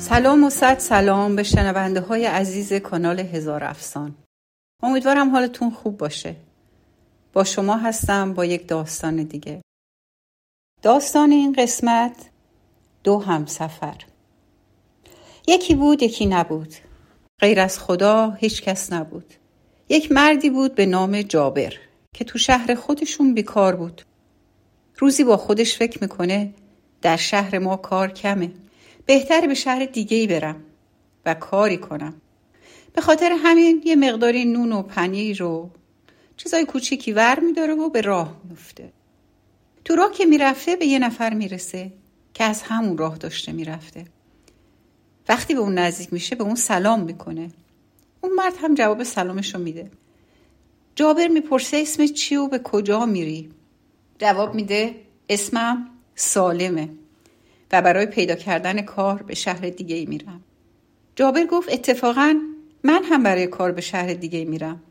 سلام و صد سلام به شنونده های عزیز کانال هزار افسان. امیدوارم حالتون خوب باشه. با شما هستم با یک داستان دیگه. داستان این قسمت دو همسفر. یکی بود یکی نبود. غیر از خدا هیچ کس نبود. یک مردی بود به نام جابر که تو شهر خودشون بیکار بود. روزی با خودش فکر می‌کنه در شهر ما کار کمه. بهتر به شهر دیگه ای برم و کاری کنم. به خاطر همین یه مقداری نون و پنیر و چیزای کوچیکی ور میداره و به راه میفته تو راه که می‌رفته به یه نفر می‌رسه که از همون راه داشته می‌رفته. وقتی به اون نزدیک میشه به اون سلام می‌کنه. اون مرد هم جواب سلامش رو میده. جابر می‌پرسه اسم چی و به کجا میری؟ جواب میده اسمم سالمه. و برای پیدا کردن کار به شهر دیگه ای میرم. جابر گفت اتفاقا من هم برای کار به شهر دیگه میرم.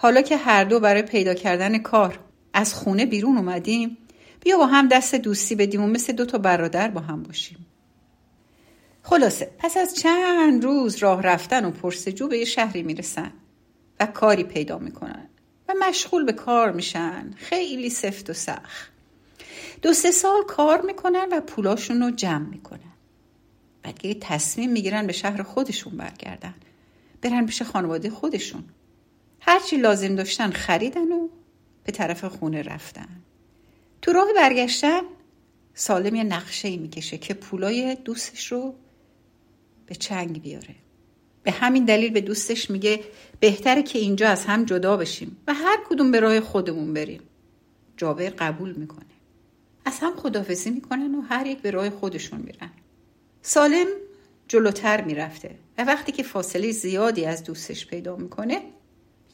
حالا که هر دو برای پیدا کردن کار از خونه بیرون اومدیم بیا با هم دست دوستی بدیم و مثل دو تا برادر با هم باشیم. خلاصه پس از چند روز راه رفتن و پرسجو به یه شهری می‌رسن و کاری پیدا می‌کنن و مشغول به کار میشن. خیلی سفت و سخت. دو سه سال کار می‌کنن و پولاشون رو جمع می‌کنن. بعد یه تصمیم می‌گیرن به شهر خودشون برگردن. برن پیش خانواده خودشون. هرچی لازم داشتن خریدن و به طرف خونه رفتن. تو راه برگشتن سالم یه نقشه ای می‌کشه که پولای دوستش رو به چنگ بیاره. به همین دلیل به دوستش میگه بهتره که اینجا از هم جدا بشیم و هر کدوم به راه خودمون بریم. جابر قبول می‌کنه. از هم خدافزی می‌کنن و هر یک به راه خودشون میرن. سالم جلوتر می‌رفته و وقتی که فاصله زیادی از دوستش پیدا می‌کنه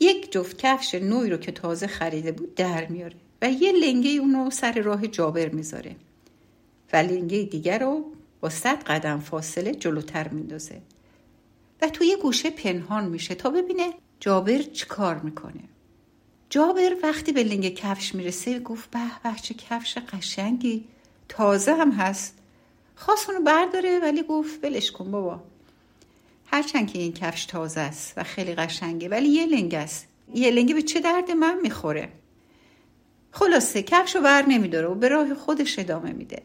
یک جفت کفش نوی رو که تازه خریده بود در میاره و یه لنگه اونو سر راه جابر می‌ذاره و لنگه دیگر رو با صد قدم فاصله جلوتر میندازه. و توی گوشه پنهان میشه تا ببینه جابر چی کار می‌کنه. جابر وقتی به لنگ کفش می‌رسه گفت به به چه کفش قشنگی. تازه هم هست. خواست اونو برداره ولی گفت ولش کن بابا. هرچند که این کفش تازه است و خیلی قشنگه ولی یه لنگ است. یه لنگه به چه درد من می‌خوره؟ خلاصه کفش رو بر نمیداره و به راه خودش ادامه میده.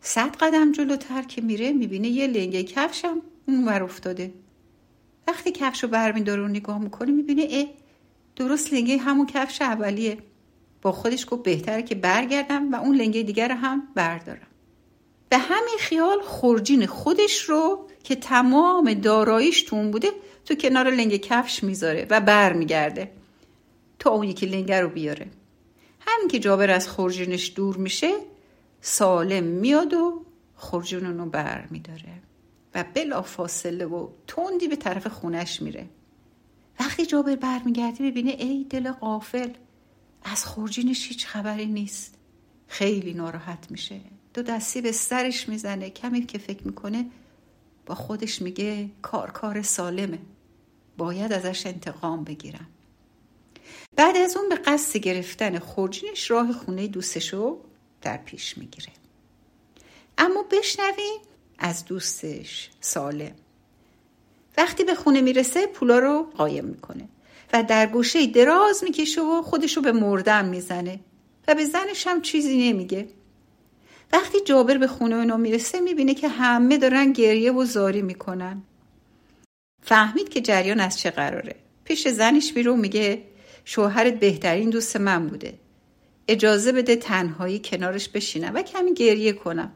صد قدم جلوتر که میره می‌بینه یه لنگه کفشم اون افتاده. وقتی کفش رو بر میداره و نگاه می‌کنه می‌بینه اه درست لنگه همون کفش اولیه. با خودش گفت بهتره که برگردم و اون لنگه دیگر هم بردارم. به همین خیال خورجین خودش رو که تمام داراییش تو اون بوده تو کنار لنگ کفش می‌ذاره و برمیگرده تا اون یکی لنگه رو بیاره. همین که جابر از خورجینش دور میشه سالم میاد و خورجین رو بر میداره و بلا فاصله و تندی به طرف خونش میره. وقتی جابر برمیگرده ببینه ای دل قافل از خورجینش هیچ خبری نیست. خیلی ناراحت میشه. دو دستی به سرش می‌زنه. کمی که فکر می‌کنه با خودش میگه کار کار سالمه. باید ازش انتقام بگیرم. بعد از اون به قصد گرفتن خورجینش راه خونه دوستشو در پیش می‌گیره. اما بشنویم از دوستش سالم. وقتی به خونه می‌رسه پولا رو قایم می‌کنه و در گوشه دراز می‌کشه و خودشو به مردم می‌زنه و به زنش هم چیزی نمیگه. وقتی جابر به خونه اونا می‌رسه می‌بینه که همه دارن گریه و زاری می‌کنن. فهمید که جریان از چه قراره. پیش زنش میره و میگه شوهرت بهترین دوست من بوده. اجازه بده تنهایی کنارش بشینم و کمی گریه کنم.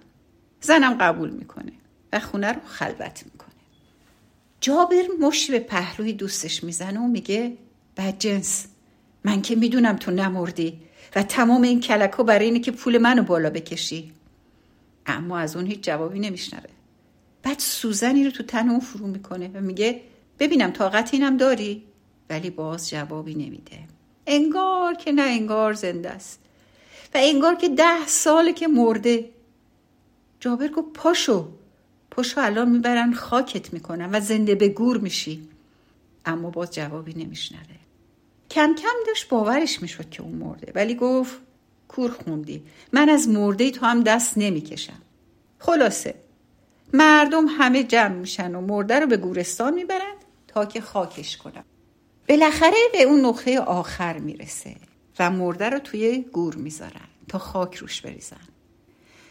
زنم قبول می‌کنه و خونه رو خلوت می‌کنه. جابر مشی به پهلوی دوستش می‌زنه و میگه جنس من که می‌دونم تو نمردی و تمام این کلکو برای اینه که پول منو بالا بکشی. اما از اون هیچ جوابی نمیشنوه. بعد سوزنی رو تو تن اون فرو می‌کنه و میگه ببینم طاقت اینم داری؟ ولی باز جوابی نمیده. انگار که نه انگار زنده است. و انگار که ده ساله که مرده. جابر گفت پاشو. پاشو الان می‌برن خاکت می‌کنن و زنده به گور میشی. اما باز جوابی نمیشنوه. کم کم داشت باورش می‌شد که اون مرده. ولی گفت کور خوندی. من از مرده تو هم دست نمی‌کشم. خلاصه مردم همه جمع میشن و مرده رو به گورستان می‌برن تا که خاکش کنن. بالاخره به اون نقطه آخر می‌رسه و مرده رو توی گور می‌ذارن تا خاک روش بریزن.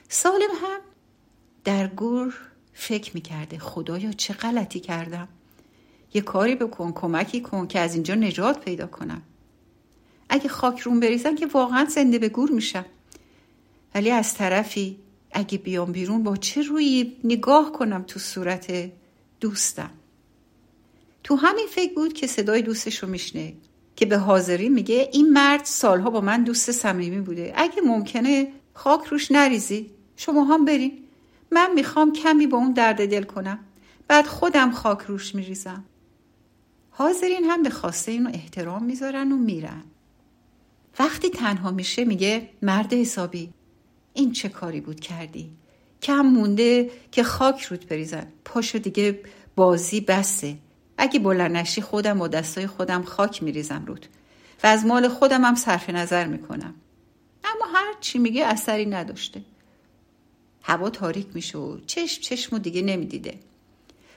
سالم هم در گور فکر می‌کرده. خدایا چه غلطی کردم؟ یه کاری بکن کمکی کن که از اینجا نجات پیدا کنم. اگه خاک روم بریزن که واقعا زنده به گور میشم. ولی از طرفی اگه بیام بیرون با چه روی نگاه کنم تو صورت دوستم؟ تو همین فکر بود که صدای دوستش رو میشنه که به حاضری میگه این مرد سالها با من دوست صمیمی بوده. اگه ممکنه خاک روش نریزی شما هم برین. من می‌خوام کمی با اون درد دل کنم. بعد خودم خاک روش میریزم. حاضرین هم به خواسته اینو احترام می‌ذارن و میرن. وقتی تنها میشه میگه مرد حسابی این چه کاری بود کردی؟ کم مونده که خاک رود بریزن. پاشو دیگه بازی بسته اگه بلند نشی خودم با دستای خودم خاک میریزم رود و از مال خودم هم صرف نظر می‌کنم. اما هر چی میگه اثری نداشته. هوا تاریک میشه و چشم چشم و دیگه نمی‌دیده.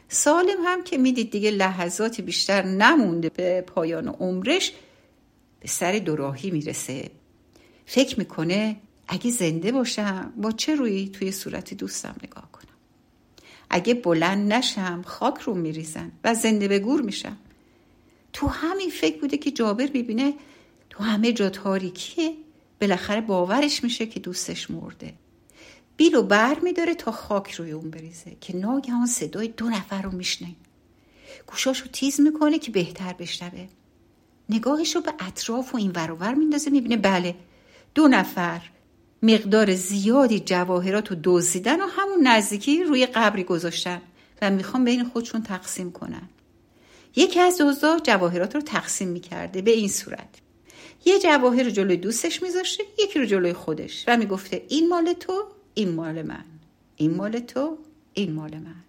سالم هم که می‌دید دیگه لحظاتی بیشتر نمونده به پایان عمرش به سر دوراهی می‌رسه. فکر می‌کنه اگه زنده باشم با چه روی توی صورت دوستم نگاه کنم؟ اگه بلند نشم خاک رو میریزن و زنده به گور میشم. تو همین فکر بوده که جابر ببینه تو همه جا تاریکیه بالاخره باورش میشه که دوستش مرده. بیلو بر میداره تا خاک روی اون بریزه که ناگهان صدای دو نفر رو میشنه. گوشاشو تیز می‌کنه که بهتر بشنوه. نگاهش رو به اطراف و این ور میندازه می‌بینه بله دو نفر. مقدار زیادی جواهرات رو دزدیدن و همون نزدیکی روی قبری گذاشتن و می‌خوام بین خودشون تقسیم کنن. یکی از دزدا جواهرات رو تقسیم می‌کرده به این صورت. یه جواهر رو جلوی دوستش میذاشته یکی رو جلوی خودش و می‌گفته این مال تو این مال من. این مال تو این مال من.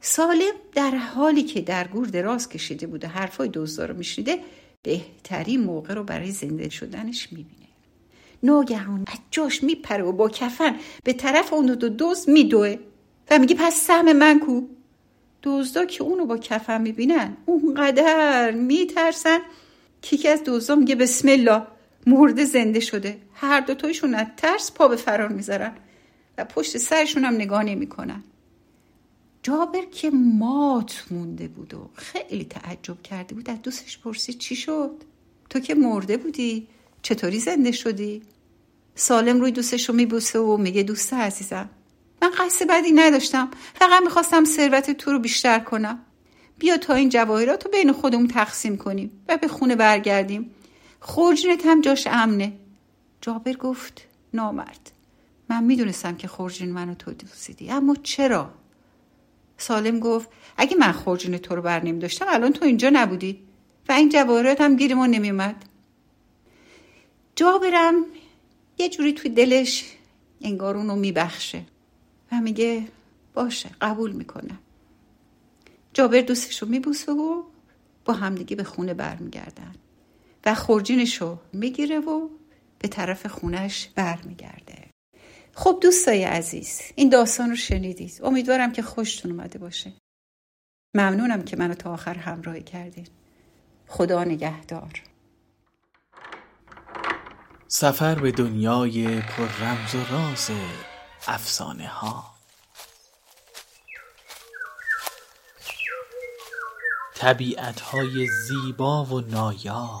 سالم در حالی که در گور دراز کشیده بوده حرفای دزدا رو میشنیده بهترین موقع رو برای زنده شدنش می‌بینه. ناگهان از جاش میپره و با کفن به طرف اون دو دوز میدوه و میگه پس سهم من کو؟ دزدا که اونو با کفن می‌بینن اونقدر میترسن که یکی از دوزدا میگه بسم الله. مرده زنده شده. هر دوتایشون از ترس پا به فرار می‌ذارن و پشت سرشون هم نگاه نمی‌کنن. جابر که مات مونده بود و خیلی تعجب کرده بود. از دوستش پرسید چی شد؟ تو که مرده بودی؟ چطوری زنده شدی؟ سالم روی دوستش رو میبوسه و میگه دوست عزیزم من قصد بدی نداشتم. فقط می‌خواستم ثروت تو رو بیشتر کنم. بیا تا این جواهرات رو بین خودمون تقسیم کنیم و به خونه برگردیم. خورجینت هم جاش امنه. جابر گفت نامرد. من می‌دونستم که خورجین منو تو دوستیدی اما چرا؟ سالم گفت اگه من خورجین تو رو بر داشتم الان تو اینجا نبودی. و این جواهرات هم گیر ما نمیومد جابرم یه جوری توی دلش انگار اونو میبخشه و میگه باشه قبول می‌کنه جابر دوستش رو میبوسه و با همدیگه به خونه برمیگردن. و خورجینش رو می‌گیره و به طرف خونش برمیگرده. خب دوستای عزیز این داستان رو شنیدید. امیدوارم که خوشتون اومده باشه. ممنونم که منو تا آخر همراهی کردید خدا نگهدار. سفر به دنیای پر رمز و راز افسانه ها طبیعت های زیبا و نایاب.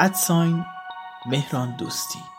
ادساین مهران دوستی.